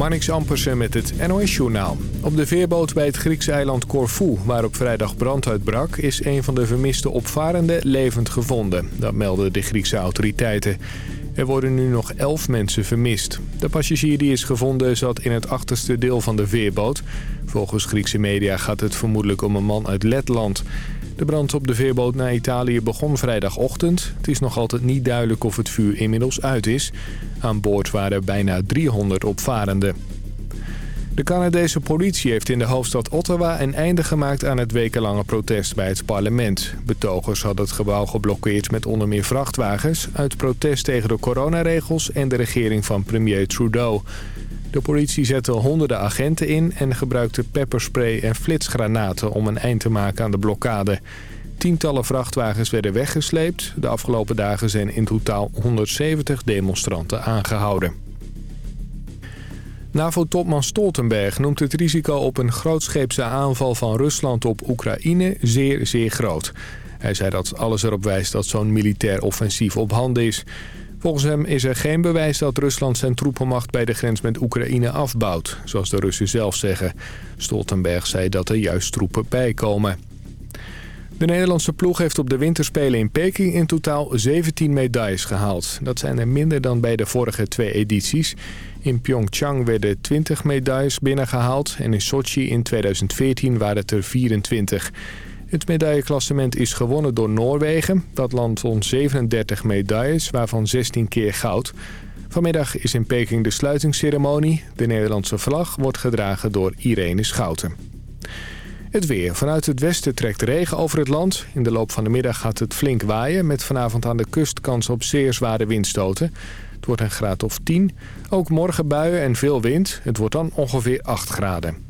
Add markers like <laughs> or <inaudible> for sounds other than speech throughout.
Marnix Ampersen met het NOS-journaal. Op de veerboot bij het Griekse eiland Corfu, waar op vrijdag brand uitbrak... is een van de vermiste opvarenden levend gevonden. Dat melden de Griekse autoriteiten. Er worden nu nog elf mensen vermist. De passagier die is gevonden zat in het achterste deel van de veerboot. Volgens Griekse media gaat het vermoedelijk om een man uit Letland... De brand op de veerboot naar Italië begon vrijdagochtend. Het is nog altijd niet duidelijk of het vuur inmiddels uit is. Aan boord waren bijna 300 opvarenden. De Canadese politie heeft in de hoofdstad Ottawa een einde gemaakt aan het wekenlange protest bij het parlement. Betogers hadden het gebouw geblokkeerd met onder meer vrachtwagens... uit protest tegen de coronaregels en de regering van premier Trudeau. De politie zette honderden agenten in en gebruikte pepperspray en flitsgranaten om een eind te maken aan de blokkade. Tientallen vrachtwagens werden weggesleept. De afgelopen dagen zijn in totaal 170 demonstranten aangehouden. NAVO-topman Stoltenberg noemt het risico op een grootscheepse aanval van Rusland op Oekraïne zeer, zeer groot. Hij zei dat alles erop wijst dat zo'n militair offensief op handen is. Volgens hem is er geen bewijs dat Rusland zijn troepenmacht bij de grens met Oekraïne afbouwt, zoals de Russen zelf zeggen. Stoltenberg zei dat er juist troepen bijkomen. De Nederlandse ploeg heeft op de winterspelen in Peking in totaal 17 medailles gehaald. Dat zijn er minder dan bij de vorige twee edities. In Pyeongchang werden 20 medailles binnengehaald en in Sochi in 2014 waren het er 24. Het medailleklassement is gewonnen door Noorwegen. Dat land won 37 medailles, waarvan 16 keer goud. Vanmiddag is in Peking de sluitingsceremonie. De Nederlandse vlag wordt gedragen door Irene Schouten. Het weer. Vanuit het westen trekt regen over het land. In de loop van de middag gaat het flink waaien... met vanavond aan de kust kans op zeer zware windstoten. Het wordt een graad of 10. Ook morgen buien en veel wind. Het wordt dan ongeveer 8 graden.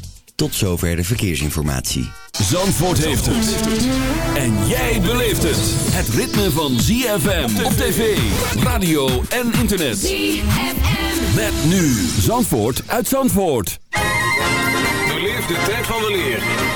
Tot zover de verkeersinformatie. Zandvoort heeft het. En jij beleeft het. Het ritme van ZFM op tv, radio en internet. ZFM. Met nu Zandvoort uit Zandvoort. Beleef de tijd van weleer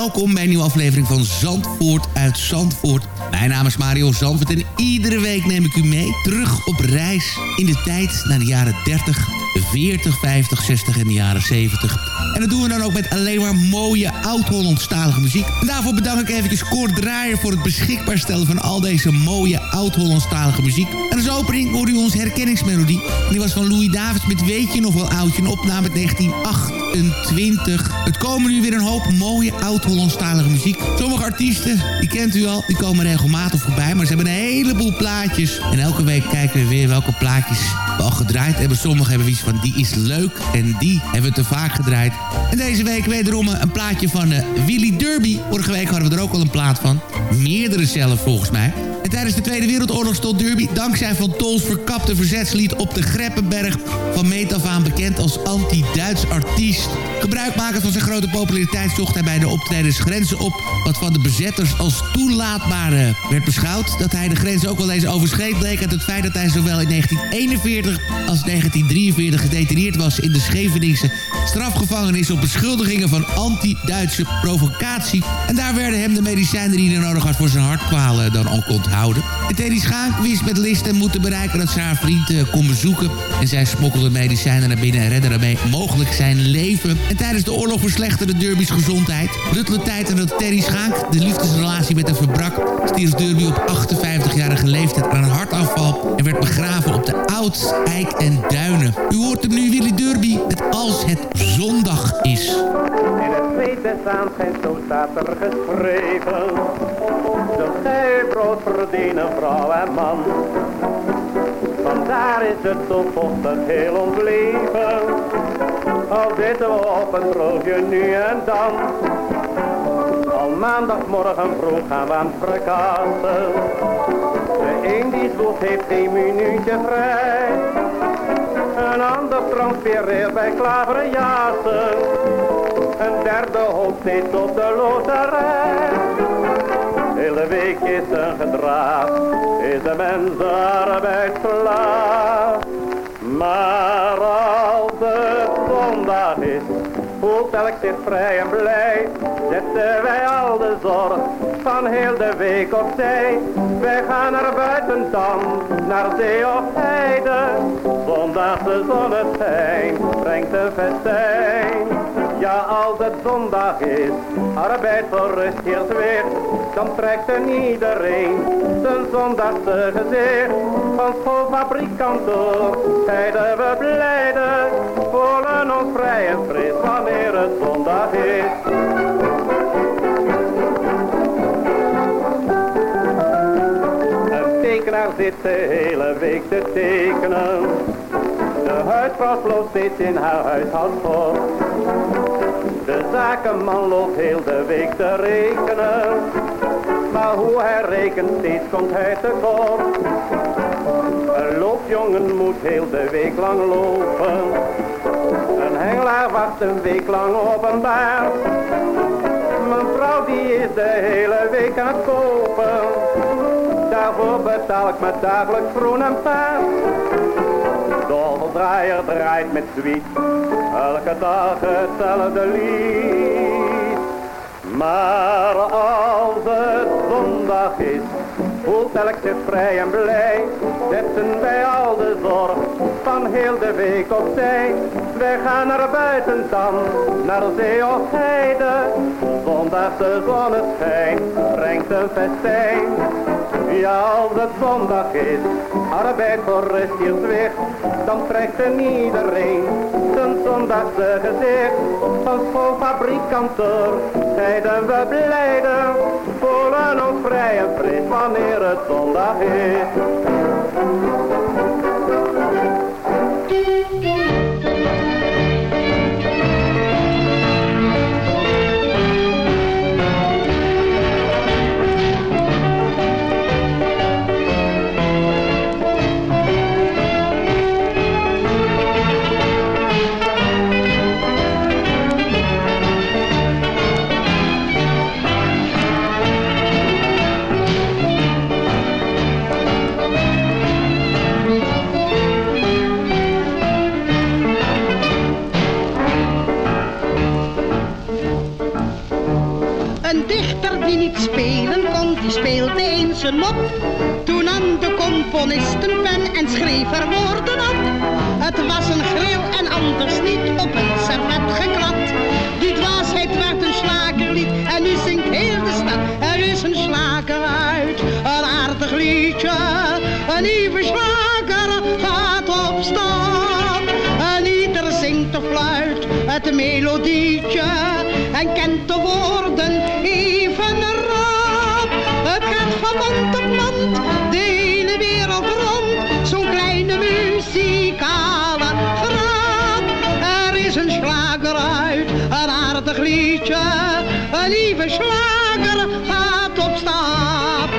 welkom bij een nieuwe aflevering van Zandvoort uit Zandvoort. Mijn naam is Mario Zandvoort en iedere week neem ik u mee terug op reis in de tijd naar de jaren 30, 40, 50, 60 en de jaren 70. En dat doen we dan ook met alleen maar mooie oud-Hollandstalige muziek. En daarvoor bedank ik eventjes Kort Draaier voor het beschikbaar stellen van al deze mooie oud-Hollandstalige muziek. En als opening hoorde u onze herkenningsmelodie. En die was van Louis Davids met Weet je nog wel oudje, een opname uit 1928. Het komen nu weer een hoop mooie oud-Hollandstalige muziek. Sommige artiesten, die kent u al, die komen regelmatig voorbij. Maar ze hebben een heleboel plaatjes. En elke week kijken we weer welke plaatjes we al gedraaid hebben. Sommigen hebben iets van die is leuk en die hebben we te vaak gedraaid. En deze week wederom een plaatje van uh, Willy Derby. Vorige week hadden we er ook al een plaat van. Meerdere zelf volgens mij. En tijdens de Tweede Wereldoorlog stond Derby dankzij Van Tols verkapte verzetslied op de Greppenberg van meet af aan bekend als anti-Duits artiest. Gebruikmakend van zijn grote populariteit zocht hij bij de optredens grenzen op wat van de bezetters als toelaatbaar werd beschouwd. Dat hij de grens ook wel eens overschreed bleek uit het feit dat hij zowel in 1941 als 1943 gedetineerd was in de Scheveningse strafgevangenis op beschuldigingen van anti-Duitse provocatie. En daar werden hem de medicijnen die hij nodig had voor zijn hartkwalen dan ook onthouden. En Teddy Schaak wist met list en moeten bereiken dat ze haar vriend uh, kon bezoeken. En zij smokkelde medicijnen naar binnen en redde daarmee mogelijk zijn leven. En tijdens de oorlog verslechterde Derby's gezondheid. Ruttele tijd en dat Terry Schaak de liefdesrelatie met hem verbrak... stierf Derby op 58-jarige leeftijd aan een hartafval... en werd begraven op de Oud, Eik en Duinen. U hoort hem nu, Willy Derby, met Als het zondag is. In het des aanschijns, zo staat er geschreven. Gij brood verdienen, vrouw en man. Vandaar is het zo vochtig heel ons leven. Al zitten we op een broodje nu en dan. Al maandagmorgen vroeg gaan we aan het verkassen. De een die zwoegt heeft geen minuutje vrij. Een ander transfereert bij klaverjassen. Een derde hoopt steeds op de loterij. Hele week is een gedraaf, is de mens arbeidsslaaf. Maar voelt elk zich vrij en blij. Zetten wij al de zorg van heel de week opzij. Wij gaan naar buiten dan, naar zee of heide. Zondag de zonneschijn brengt een festijn. Ja, als het zondag is, arbeid voor rust hier weer, dan trekt er iedereen zijn zondagse gezicht. Van schoolfabrikant door, zeiden we blijden, voelen ons vrij en fris wanneer het zondag is. Een tekenaar zit de hele week te tekenen. De huisvrouw sloopt steeds in haar huishoudsport. De zakenman loopt heel de week te rekenen. Maar hoe hij rekent, steeds komt hij tekort. Een loopjongen moet heel de week lang lopen. Een hengelaar wacht een week lang op een baan. Mijn vrouw die is de hele week aan het kopen. Daarvoor betaal ik me dagelijks groen en paas. Draaier draait met zwiet, elke dag hetzelfde lied. Maar als het zondag is, voelt elk zich vrij en blij. Zetten wij al de zorg van heel de week opzij. Wij gaan naar buiten dan, naar zee of heide. Zondagse zonneschijn brengt een festijn. Ja, als het zondag is, arbeid voor rust hier zwicht, dan trekt er iedereen zijn zondagse gezicht. Van schoolfabrikanten zeiden we blijden, voelen ons vrij en fris wanneer het zondag is. Die niet spelen kon, die speelde eens een mop. Toen nam de componist een pen en schreef er woorden op. Het was een gril en anders niet op een servet geklad. Die dwaasheid werd een slagerlied en nu zingt heel de stad. Er is een slager uit, een aardig liedje. Een nieuwe slager gaat op stap. En ieder zingt of fluit het melodietje en kent de woorden van mond op mond, de hele wereld rond, zo'n kleine muzikale grap. Er is een slager uit, een aardig liedje, een lieve slager gaat op stap.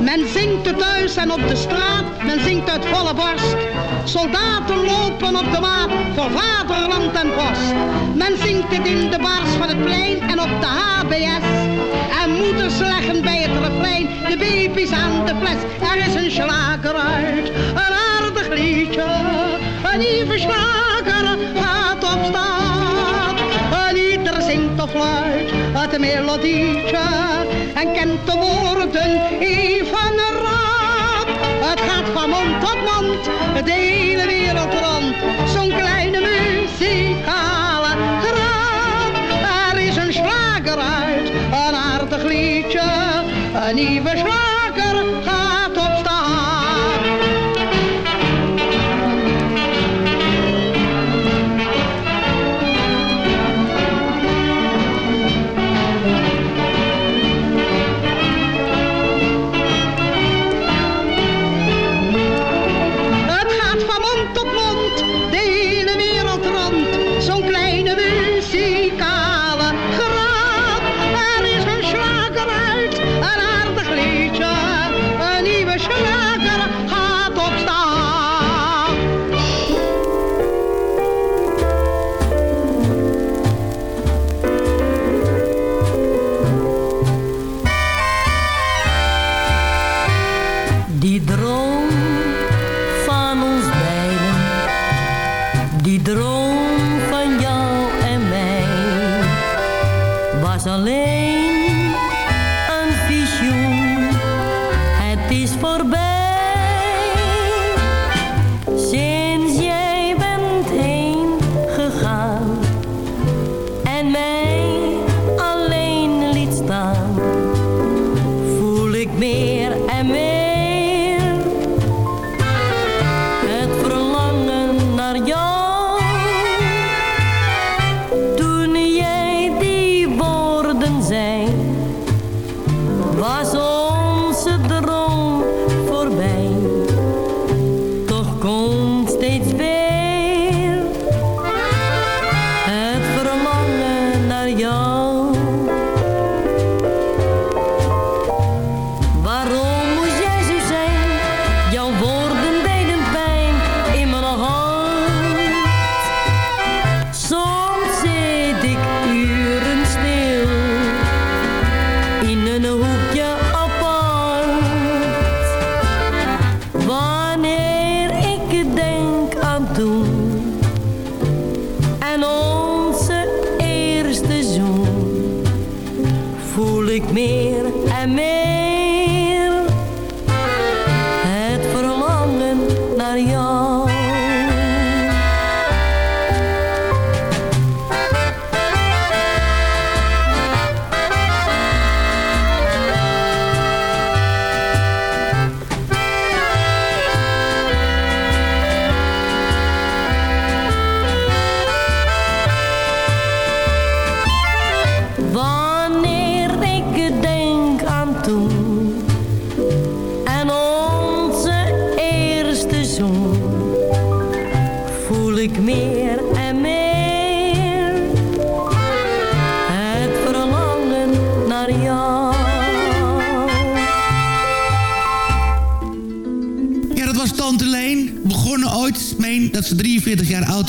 Men zingt het thuis en op de straat, men zingt uit volle borst. Soldaten lopen op de maat voor vaderland en post. Men zingt het in de bars van het plein en op de HBS. En moeders leggen bij het refrein de baby's aan de fles. Er is een slager uit, een aardig liedje. Een lieve slager gaat op stap. En ieder zingt of fluit het melodietje. En kent de woorden even rap. Het gaat van mond de hele wereld rond. Zo'n kleine muzikale grap. Er is een slager uit, een aardig liedje. Een nieuwe slager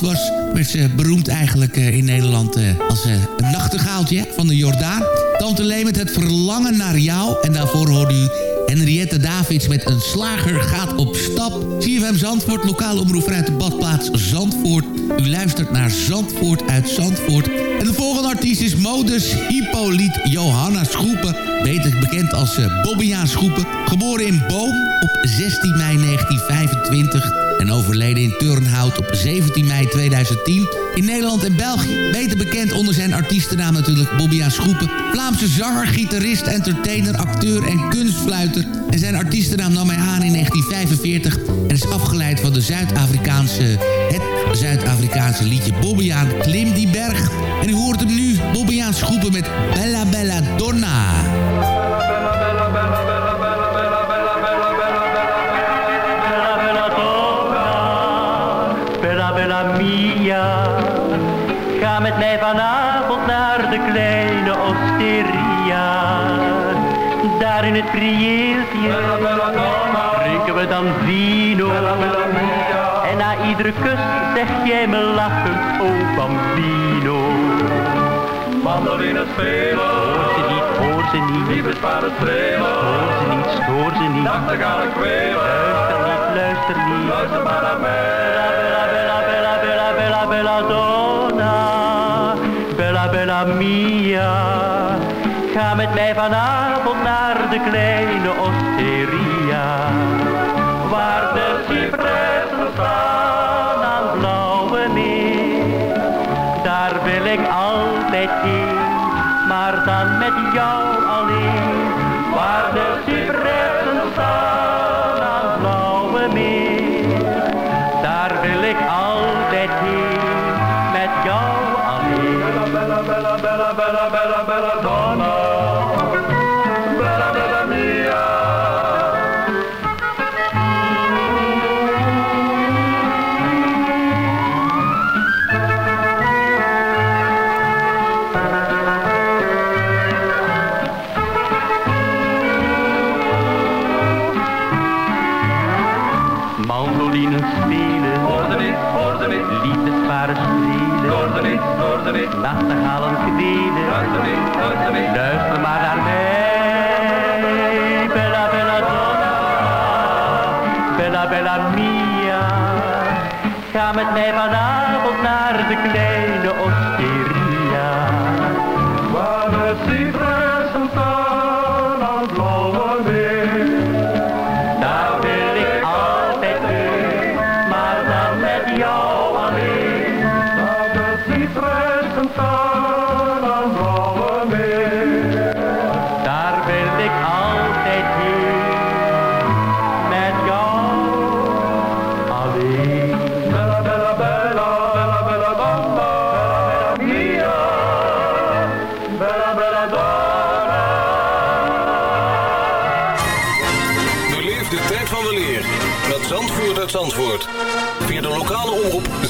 was. Werd ze beroemd eigenlijk eh, in Nederland eh, als uh, een nachtegaaltje van de Jordaan. Tante Leen met het verlangen naar jou. En daarvoor hoorde u Henriette Davids met een slager gaat op stap. CFM Zandvoort, lokale omroep vanuit de badplaats Zandvoort. U luistert naar Zandvoort uit Zandvoort. En de volgende artiest is modus Hippolyt Johanna Schoepen. Beter bekend als Bobbejaan Schoepen. Geboren in Boom op 16 mei 1925 en overleden in Turnhout op 17 mei 2010. In Nederland en België, beter bekend onder zijn artiestennaam natuurlijk Bobbejaan Schoepen. Vlaamse zanger, gitarist, entertainer, acteur en kunstfluiter. En zijn artiestennaam nam hij aan in 1945 en is afgeleid van de Zuid-Afrikaanse, het Zuid-Afrikaanse liedje Bobbejaan Klim die berg. En u hoort hem nu, Bobbejaan Schoepen met Bella Bella Donna. Met mij vanavond naar de kleine osteria. Daar in het prieeltje drinken we dan vino. En na iedere kus zeg jij me lachend, oh bambino. Wandel in het spelen. Hoor ze niet, hoor ze niet. Lieve sparen strelen. Hoor ze niet, stoor ze niet. Nachtegaal ik kwelen. Luister niet, luister niet. Luister maar naar mij. Met mij vanavond naar de kleine osteria. Waar de cipressen staan aan blauwe meer. Daar wil ik altijd heen, maar dan met jou mij vanavond naar de kleine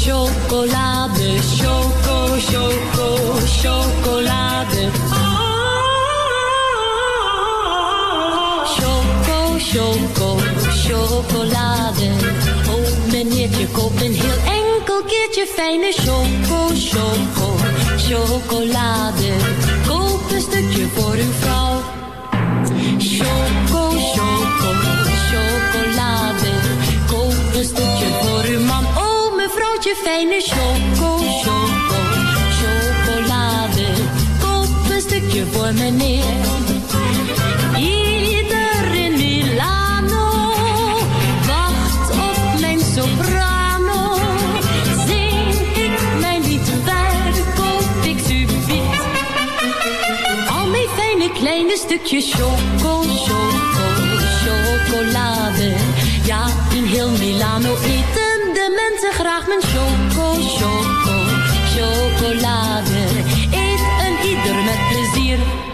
chocolade. Choco, choco, chocolade. Choco, choco, chocolade. Oh, meneertje, koop een heel enkel keertje fijne choco, choco, chocolade. Koop een stukje voor uw vrouw. Fijne choco, choco, chocolade. Koop een stukje voor meneer. Ieder in Milano wacht op mijn soprano. Zing ik mijn lied, waar koop ik subiet? Al mijn fijne kleine stukjes choco, choco, chocolade. Ja, in heel Milano eten mensen graag mijn choco, choco, chocolade. Eet een ieder met plezier.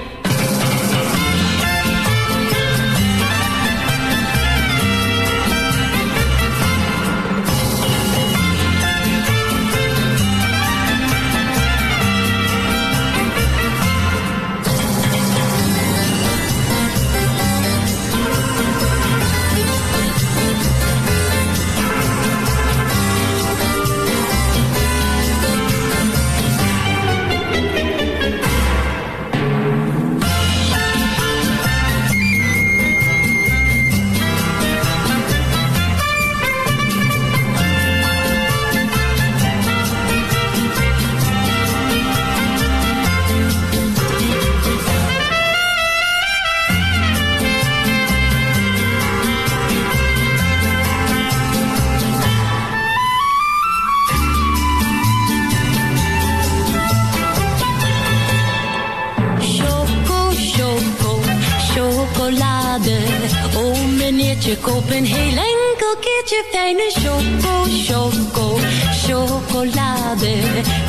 Meneertje, koop een heel enkel keertje fijne choco, choco, chocolade.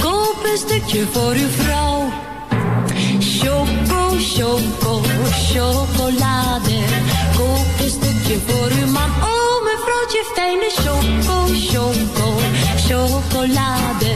Koop een stukje voor uw vrouw. Choco, choco, chocolade. Koop een stukje voor uw man. Oh mevrouwtje, fijne choco, choco, chocolade.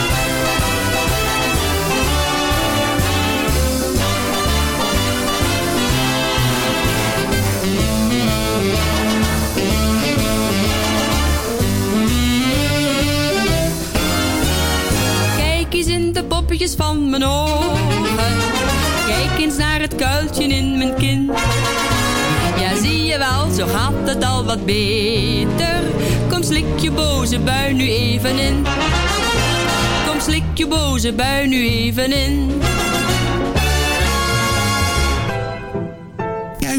Van mijn ogen. Kijk eens naar het kuiltje in mijn kin. Ja, zie je wel, zo gaat het al wat beter. Kom, slik je boze bui nu even in. Kom, slik je boze bui nu even in.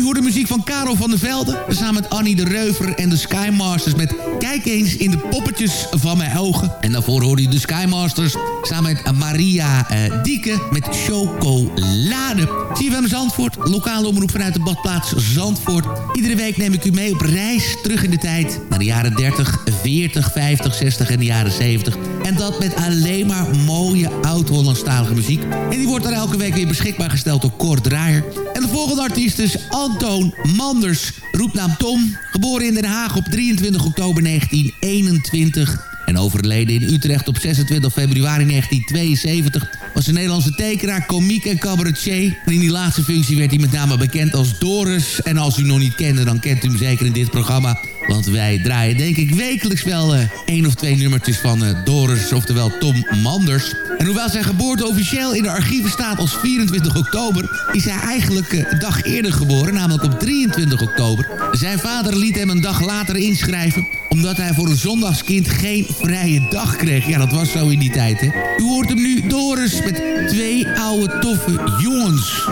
U hoort de muziek van Karel van der Velde. Samen met Annie de Reuver en de Skymasters met Kijk eens in de poppetjes van mijn ogen. En daarvoor hoorde je de Skymasters samen met Maria uh, Dieke met Chocolade. CFM Zandvoort, lokale omroep vanuit de badplaats Zandvoort. Iedere week neem ik u mee op reis terug in de tijd. Naar de jaren 30, 40, 50, 60 en de jaren 70. En dat met alleen maar mooie oud-Hollandstalige muziek. En die wordt dan elke week weer beschikbaar gesteld door Kort Draaier. En de volgende artiest is Antoon Manders, roepnaam Tom. Geboren in Den Haag op 23 oktober 1921 en overleden in Utrecht op 26 februari 1972 was een Nederlandse tekenaar, komiek en cabaretier. In die laatste functie werd hij met name bekend als Doris. En als u nog niet kende, dan kent u hem zeker in dit programma. Want wij draaien denk ik wekelijks wel uh, één of twee nummertjes van uh, Doris, oftewel Tom Manders. En hoewel zijn geboorte officieel in de archieven staat als 24 oktober... is hij eigenlijk uh, een dag eerder geboren, namelijk op 23 oktober. Zijn vader liet hem een dag later inschrijven... omdat hij voor een zondagskind geen vrije dag kreeg. Ja, dat was zo in die tijd, hè. U hoort hem nu, Doris, met twee oude toffe jongens.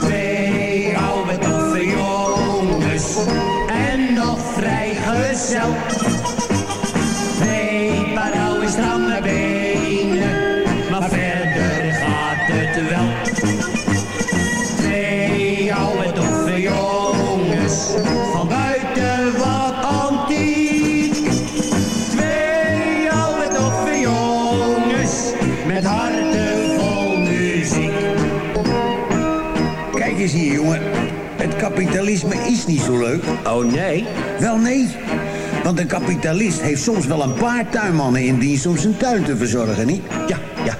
Twee oude toffe jongens en nog vrijgezel. Twee zo leuk. Oh, nee? Wel, nee. Want een kapitalist heeft soms wel een paar tuinmannen in dienst om zijn tuin te verzorgen, niet? Ja, ja.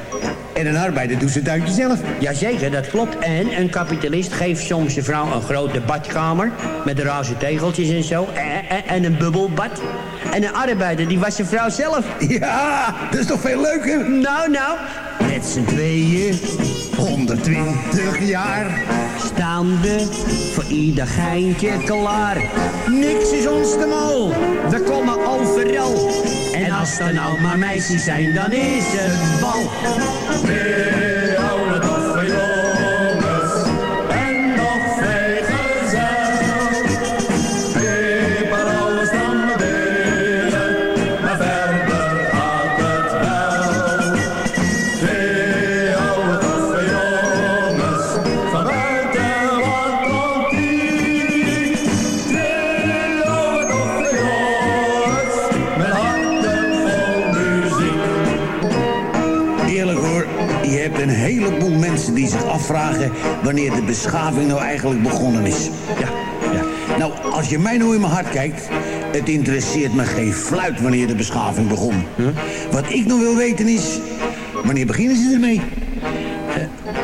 En een arbeider doet zijn tuintje zelf. Jazeker, dat klopt. En een kapitalist geeft soms zijn vrouw een grote badkamer... met raze tegeltjes en zo. En, en, en een bubbelbad. En een arbeider, die was zijn vrouw zelf. Ja, dat is toch veel leuker? Nou, nou. Met z'n tweeën. 120 jaar. Staande voor ieder geintje klaar. Niks is ons te mal. We komen overal. En als er nou maar meisjes zijn, dan is het bal. Wanneer de beschaving nou eigenlijk begonnen is. Ja, ja. Nou, als je mij nou in mijn hart kijkt... het interesseert me geen fluit wanneer de beschaving begon. Wat ik nog wil weten is... wanneer beginnen ze ermee?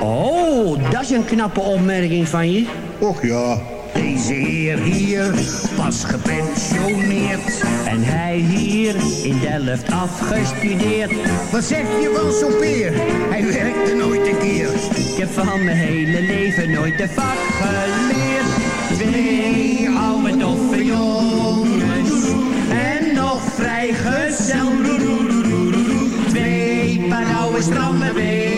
Oh, dat is een knappe opmerking van je. Och ja. Deze heer hier was gepensioneerd. En hij hier in Delft afgestudeerd. Wat zeg je van zo'n peer? Hij werkte nooit een keer. Ik heb van mijn hele leven nooit de vak geleerd. Twee oude toffe jongens en nog vrijgezel. Twee paar oude stramme benen,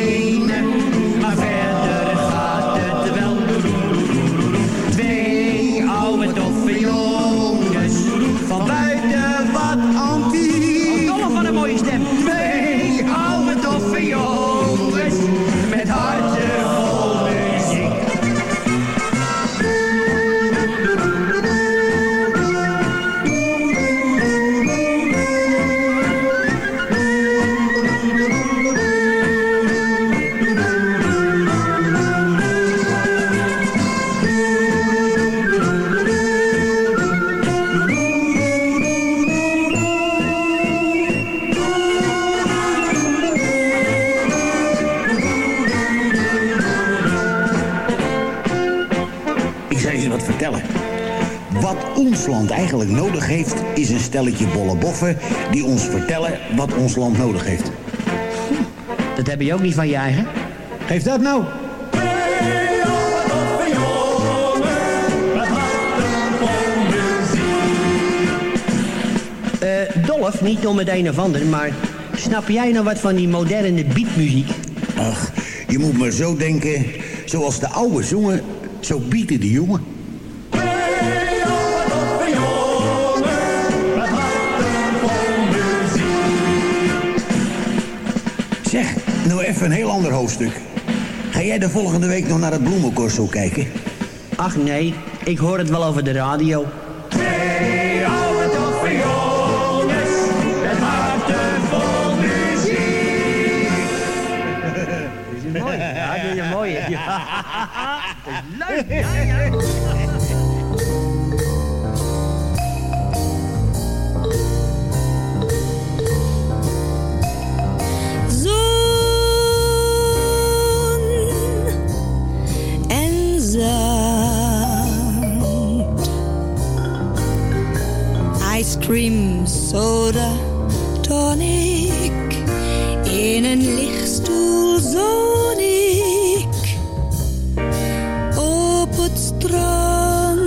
is een stelletje bolle boffen die ons vertellen wat ons land nodig heeft. Dat heb je ook niet van je eigen? Geef dat nou. Eh, Dolf, niet om het een of ander, maar snap jij nou wat van die moderne beatmuziek? Ach, je moet maar zo denken. Zoals de oude zongen, zo bieten de jongen. Een heel ander hoofdstuk. Ga jij de volgende week nog naar het bloemencorso kijken? Ach nee, ik hoor het wel over de radio. <laughs> Muziek. <laughs> Ja, dat is mooi. Ja. Dat is <laughs> leuk. Ja, ja. Ice cream, soda, tonic. In een lichtstoel zoon. Op het strand.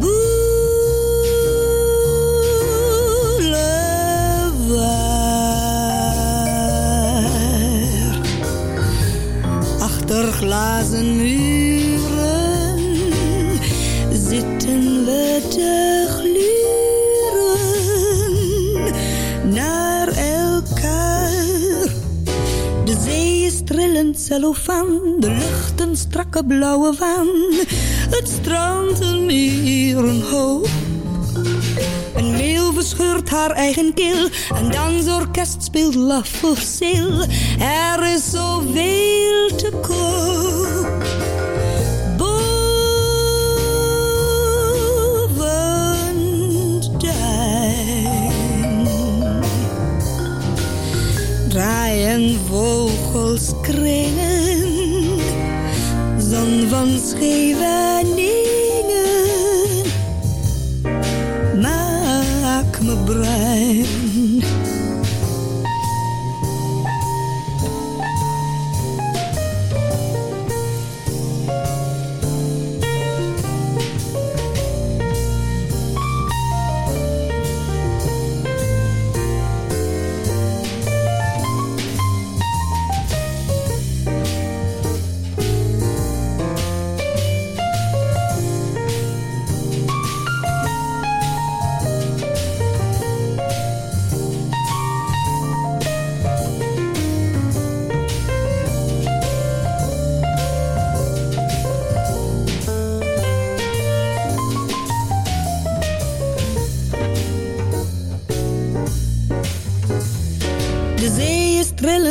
Boulevard. Achter glazen de lucht een strakke blauwe waan. Het strand een meer een hoop. Een meeuw verscheurt haar eigen keel. Een dansorkest speelt laf voor zeel. Er is zoveel te koop. Draaien vogels kringen. Zon van Scheveningen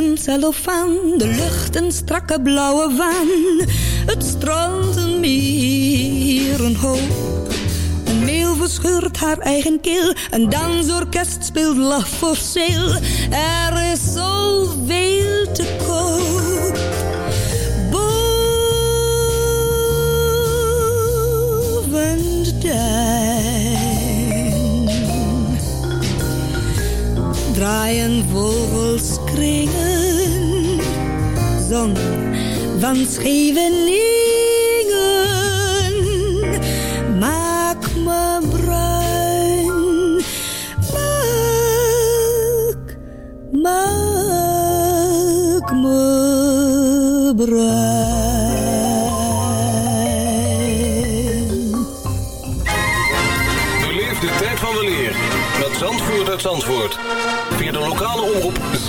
trillend cellofaan, de lucht een strakke blauwe waan. Het strand een meer een hoop. Een meeuw verscheurt haar eigen keel, een dansorkest speelt laf voor zeel. Er is zoveel te koop. Boven de duin draaien vogels kringen. Zon van Scheveningen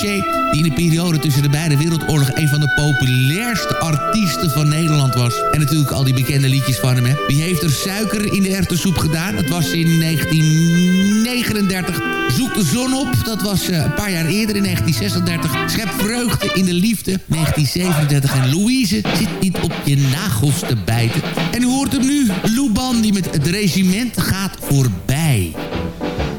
die in de periode tussen de beide wereldoorlogen een van de populairste artiesten van Nederland was. En natuurlijk al die bekende liedjes van hem. Hè. Wie heeft er suiker in de erwtensoep gedaan? Dat was in 1939. Zoek de zon op, dat was eh, een paar jaar eerder in 1936. Schep vreugde in de liefde, 1937. En Louise zit niet op je nagels te bijten. En u hoort hem nu, Lou Bandy met het regiment gaat voorbij.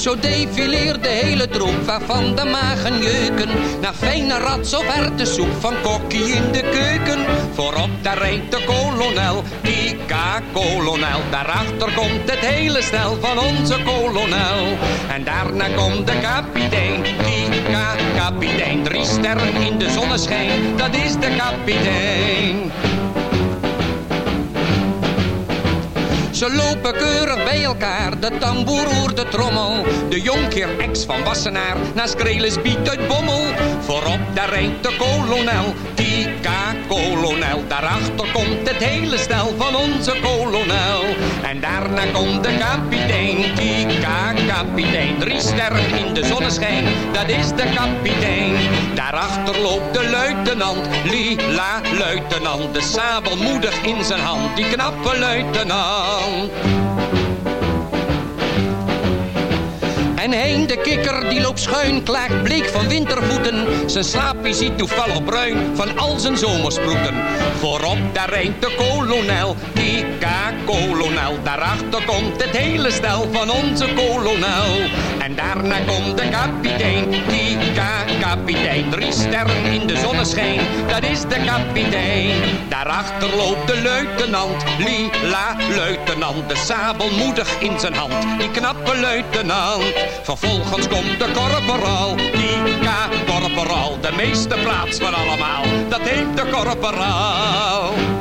Zo defileert de hele troep waarvan de magen jeuken. Naar fijne rats of soep van kokkie in de keuken. Voorop daar rijdt de kolonel, Kika kolonel. Daarachter komt het hele stel van onze kolonel. En daarna komt de kapitein, Kika kapitein. Drie sterren in de zonneschijn, dat is de kapitein. Ze lopen keurig bij elkaar, de tamboer oert de trommel. De jonkheer ex van Wassenaar, naast Krelis biedt uit Bommel. Voorop daar rijdt de kolonel, Kika kolonel. Daarachter komt het hele stel van onze kolonel. En daarna komt de kapitein, Kika kapitein. Drie sterren in de zonneschijn, dat is de kapitein. Daarachter loopt de luitenant, lila luitenant. De sabel moedig in zijn hand, die knappe luitenant. down En Hein de kikker die loopt schuin, klaagt bleek van wintervoeten. Zijn slaapje ziet toevallig bruin van al zijn zomersproeten. Voorop daar rijdt de kolonel, Kika kolonel. Daarachter komt het hele stel van onze kolonel. En daarna komt de kapitein, Kika kapitein. Drie sterren in de zonneschijn, dat is de kapitein. Daarachter loopt de luitenant, lila luitenant. De sabel moedig in zijn hand, die knappe luitenant. Vervolgens komt de korporaal, Kika korporaal. De meeste plaats van allemaal, dat heet de korporaal.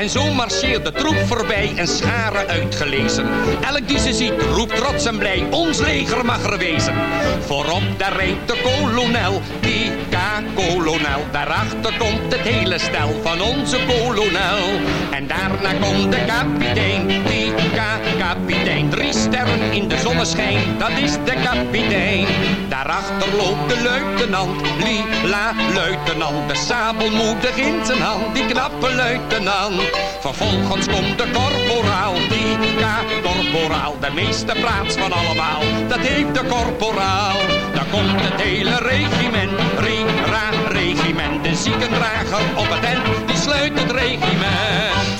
En zo marcheert de troep voorbij en scharen uitgelezen. Elk die ze ziet roept trots en blij, ons leger mag er wezen. Voorop daar rijdt de kolonel, Kika kolonel. Daarachter komt het hele stel van onze kolonel. En daarna komt de kapitein, Kika kapitein. Drie sterren in de zonneschijn, dat is de kapitein. Daarachter loopt de luitenant, lila luitenant. De sabel moedig in zijn hand, die knappe luitenant. Vervolgens komt de korporaal, die K-korporaal. De meeste plaats van allemaal, dat heet de korporaal. Dan komt het hele regiment, Ri-ra-regiment. De ziekendrager op het end, die sluit het regiment.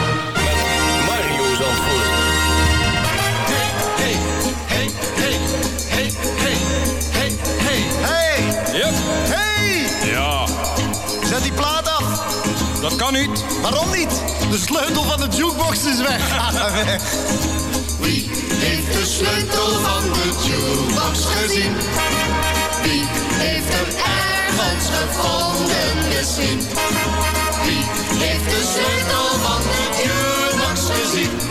Dat kan niet. Waarom niet? De sleutel van de jukebox is <laughs> weg. Wie heeft de sleutel van de jukebox gezien? Wie heeft hem ergens gevonden misschien? Wie heeft de sleutel van de jukebox gezien?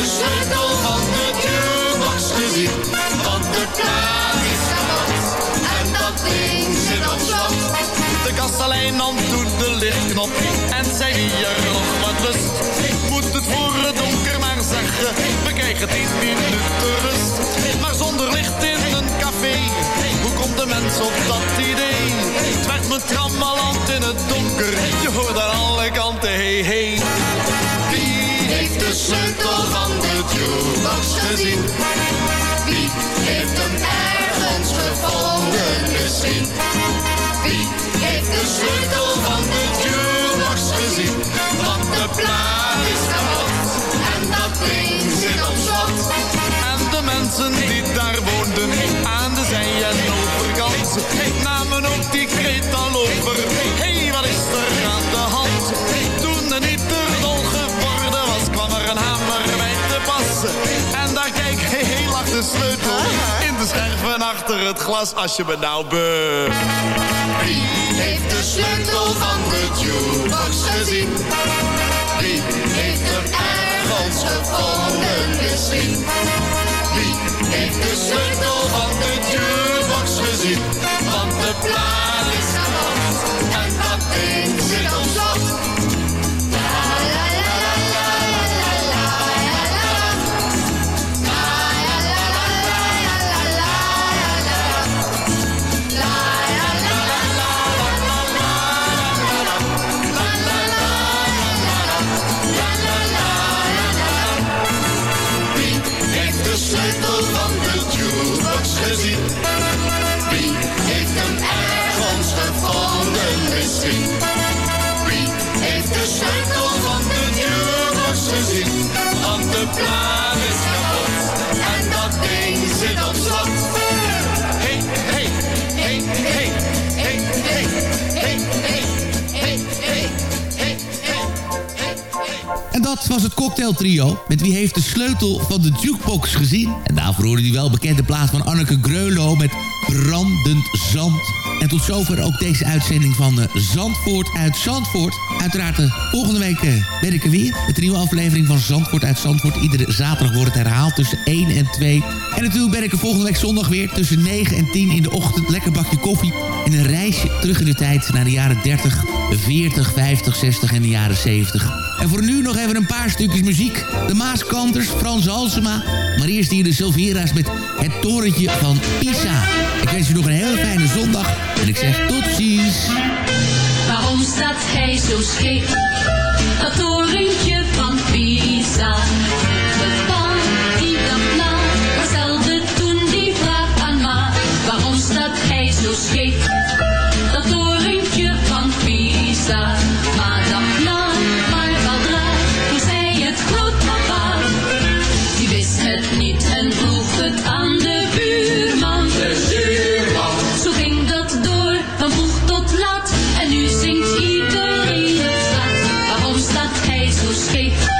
de sleutel van de jukebox gezien? Want de plaat is kapot en dat ding zit op slot. De kastelein nam toen de lichtknop en zei wie er nog wat lust. Moet het voor het donker maar zeggen, we krijgen tien minuten rust. Maar zonder licht in een café, hoe komt de mens op dat idee? Het werd me trammeland in het donker, je hoort aan alle kanten hey hey. Heeft de sleutel van de jukebox gezien? Wie heeft hem ergens gevonden misschien? Wie heeft de sleutel van de jukebox gezien? Want de plaat is kapot en dat ding zit op slot. En de mensen die daar woonden, aan de zij en overkant, namen ook die kreet al over. De sleutel in de scherven achter het glas, als je me nou be... Wie heeft de sleutel van de jukebox gezien? Wie heeft hem ergens gevonden misschien? Wie heeft de sleutel van de jukebox gezien? Want de plaat is kapot en dat ding Is kapot en dat ding zit op slot. Hey, hey, hey, hey, hey, En dat was het cocktailtrio. Met wie heeft de sleutel van de jukebox gezien? En daarvoor hoorde die welbekende plaat van Anneke Greulow met Brandend Zand. En tot zover ook deze uitzending van eh, Zandvoort uit Zandvoort. Uiteraard eh, volgende week eh, ben ik er weer. Met een nieuwe aflevering van Zandvoort uit Zandvoort. Iedere zaterdag wordt het herhaald tussen 1 en 2. En natuurlijk ben ik er volgende week zondag weer tussen 9 en 10 in de ochtend. Lekker bakje koffie. En een reisje terug in de tijd naar de jaren 30, 40, 50, 60 en de jaren 70. En voor nu nog even een paar stukjes muziek. De Maaskanters, Frans Halsema. Maar eerst hier de Silvera's met het torentje van Pisa. Ik wens je nog een hele fijne zondag. En ik zeg tot ziens. Waarom staat gij zo scheef? Dat torentje van Pisa. Bepaal die dat na. Stelde toen die vraag aan ma. Waarom staat hij zo scheef? escape.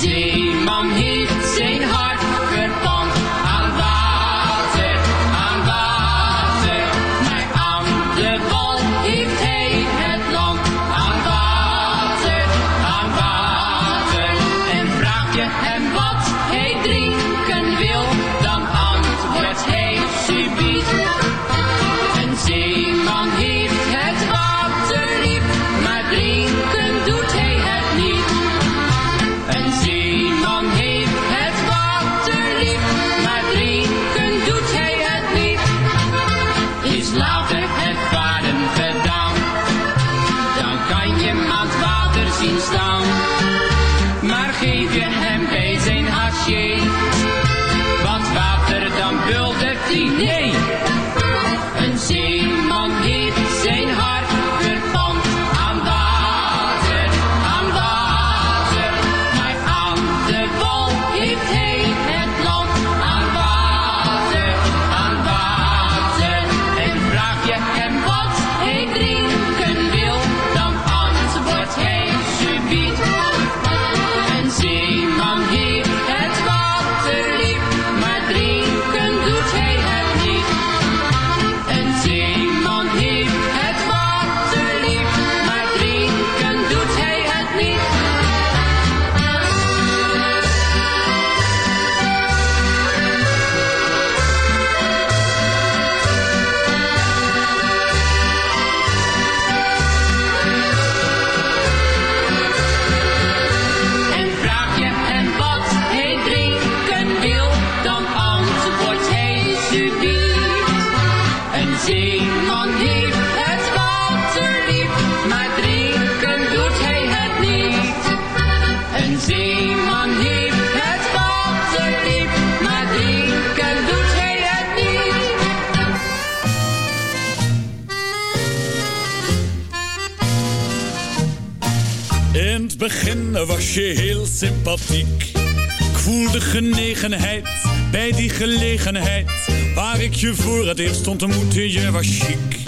zeeman hiet Simon heeft het water lief, maar drinken doet hij het niet. Een zeeman heeft het water lief, maar drinken doet hij het niet. In het begin was je heel sympathiek. Ik voelde genegenheid bij die gelegenheid. Waar ik je voor het eerst ontmoette, je was chic.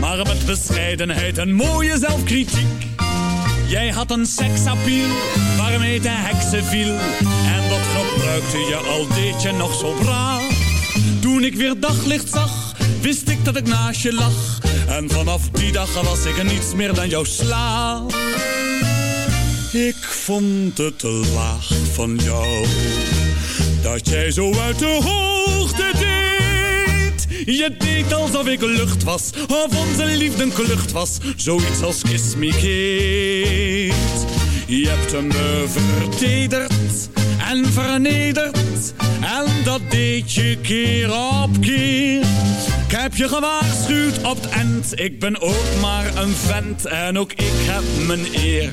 Maar met bescheidenheid en mooie zelfkritiek. Jij had een seksappeal waarmee de heksen viel. En dat gebruikte je al deed je nog zo braaf. Toen ik weer daglicht zag, wist ik dat ik naast je lag. En vanaf die dag was ik niets meer dan jouw slaaf. Ik vond het te laag van jou, dat jij zo uit de hoogte deed. Je deed alsof ik lucht was, of onze liefde een klucht was. Zoiets als kiss. Je hebt me vertederd en vernederd. En dat deed je keer op keer. Ik heb je gewaarschuwd op het end. Ik ben ook maar een vent en ook ik heb mijn eer.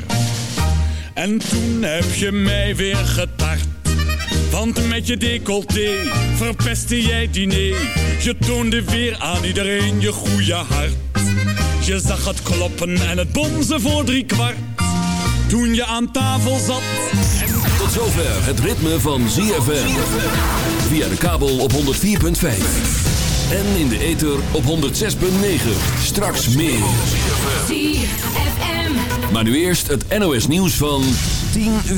En toen heb je mij weer getart. Want met je decolleté verpestte jij het diner. Je toonde weer aan iedereen je goede hart. Je zag het kloppen en het bonzen voor drie kwart. Toen je aan tafel zat. Tot zover het ritme van ZFM. Via de kabel op 104.5. En in de ether op 106.9. Straks meer. ZFM. Maar nu eerst het NOS nieuws van 10 uur.